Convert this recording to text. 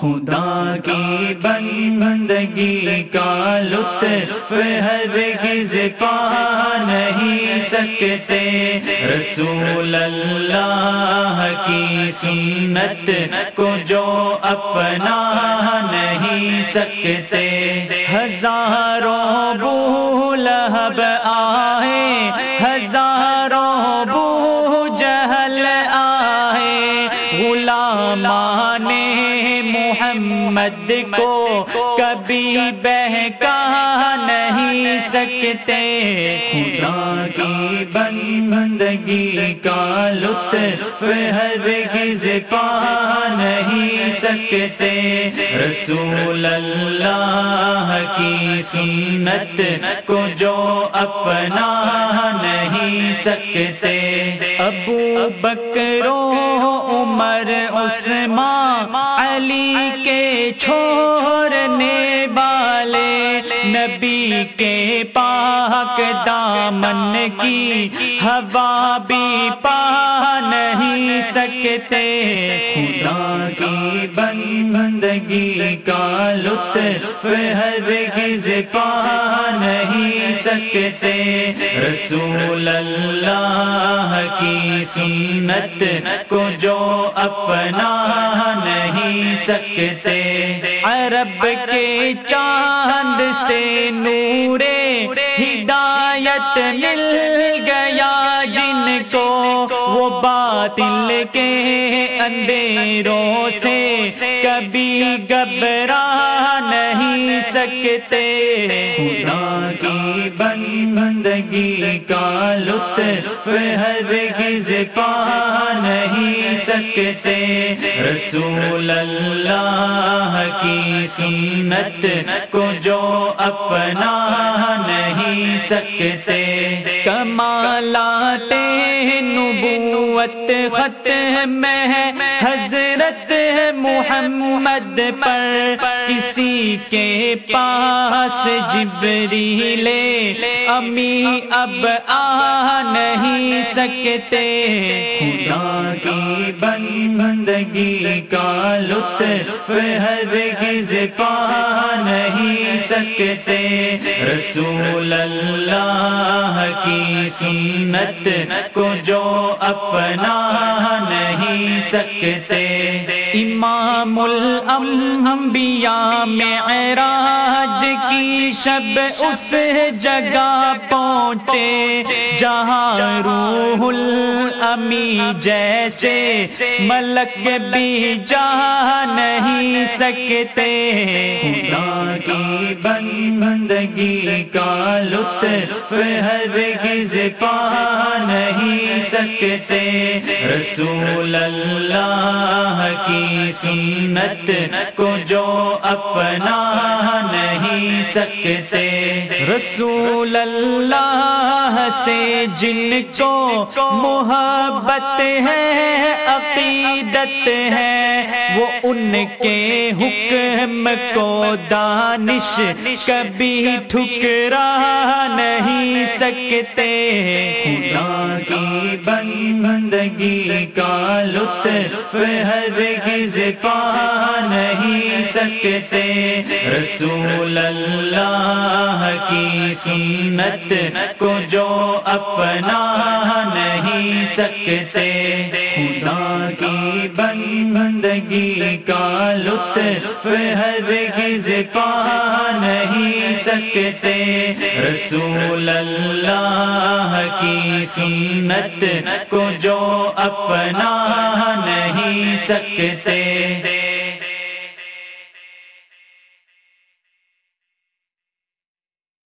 خدا کی بندگی کا لطف ہرگز پا نہیں سکتے۔ رسول اللہ کی سنت کو جو اپنا نہیں سکتے۔ ہزاروں بو محمد کو کبھی بہکا نہیں سکتے۔ خدا کی بندگی کا لطف ہرگز پا نہیں سکتے۔ رسول اللہ کی سنت کو جو اپنا نہیں سکتے۔ ابو بکرو عمر، عثمان علی کے چھوڑنے والے نبی کے پاک دامن کی ہوا بھی پا نہیں سکتے خدا کی بندگی کا لطف ہرگز پا نہیں سکتے۔ رسول اللہ کی سنت کو جو اپنا نہیں سکتے۔ عرب کے چاند سے نورے ہدایت مل گیا۔ باطل کے اندھیروں سے کبھی گبرا نہیں سکتے۔ خدا کی بندگی کا لطف ہرگز پا نہیں سکتے۔ رسول اللہ کی سنت کو جو اپنا نہیں سکتے۔ کمالات نبوت ختم ہے حضرت محمد پر۔ کسی کے پاس جبریل امی اب آ نہیں سکتے۔ خدا کی بندگی کا لطف ہرگز پا نہیں سکتے۔ رسول اللہ کی سنت کو جو اپنا نہیں سکتے امام الانبیاء معراج کی شب اس جگہ پہنچے جہاں روح الامی جیسے ملک بھی جا نہیں سکتے۔ خدا کی بندگی کا لطف ہرگز پا نہیں سکتے۔ رسول اللہ کی سنت کو جو اپنا نہیں سکتے۔ رسول اللہ سے جن کو محبت ہے، عقیدت ہے، وہ ان کے حکم کو دانش کبھی ٹھکرا نہیں سکتے۔ خدا کی بندگی کا لطف ہرگز پا نہیں سکتے۔ رسول اللہ کی سنت کو جو اپنا نہیں سکتے خدا کی بندگی کا لطف ہرگز پا نہیں سکتے۔ رسول اللہ کی سنت کو جو اپنا نہیں سکتے۔